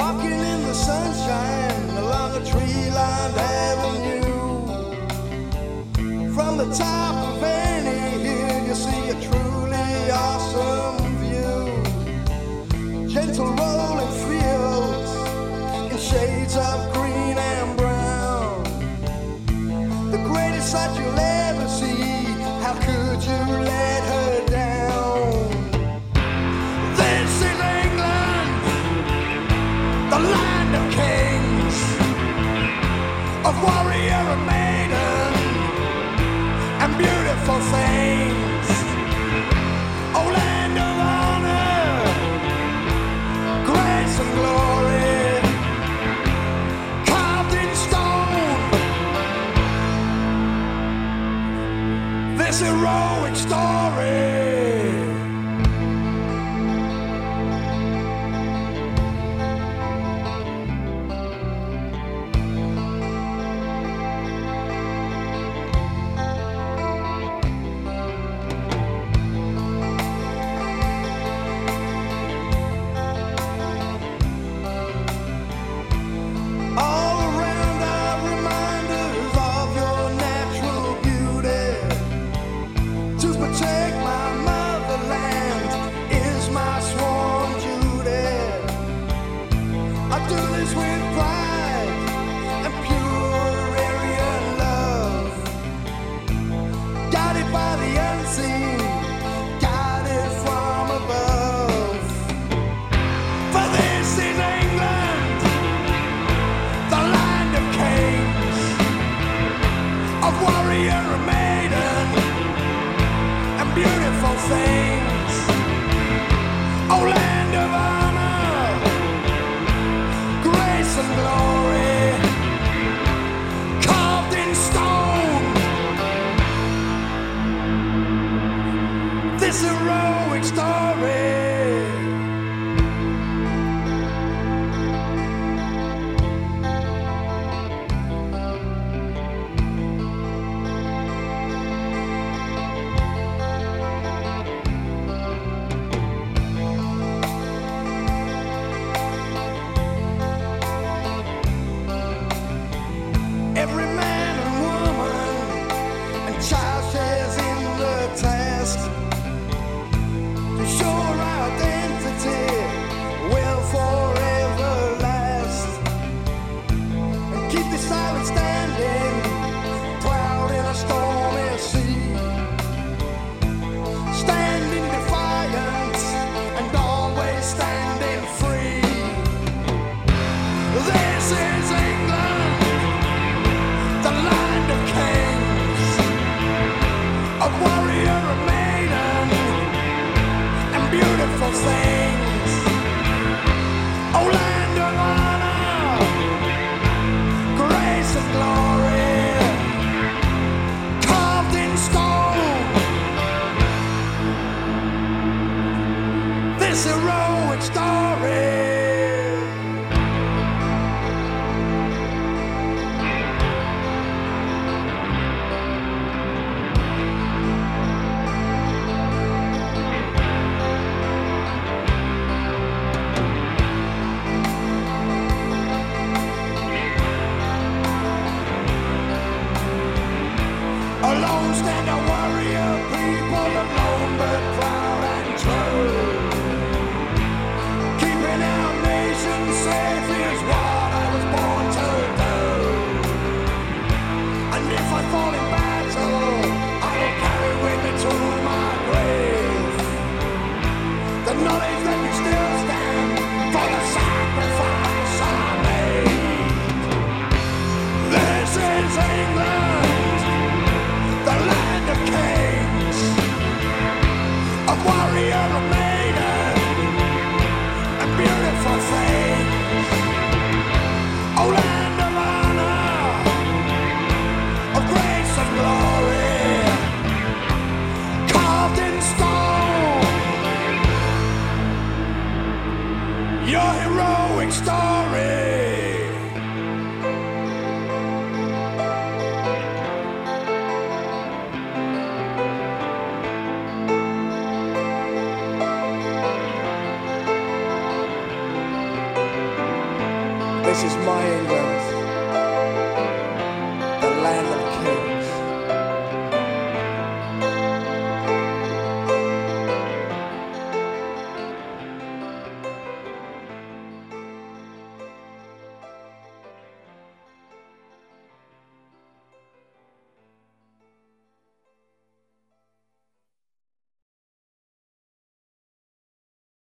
walking in the sunshine along a tree lined avenue. From the top of any hill, you see a truly awesome view. Gentle rolling fields in shades of green and brown. The greatest sight you'll ever see. How could you let Amen. growing story. this heroic story. Alone stand away. knowledge your heroic story. This is my England.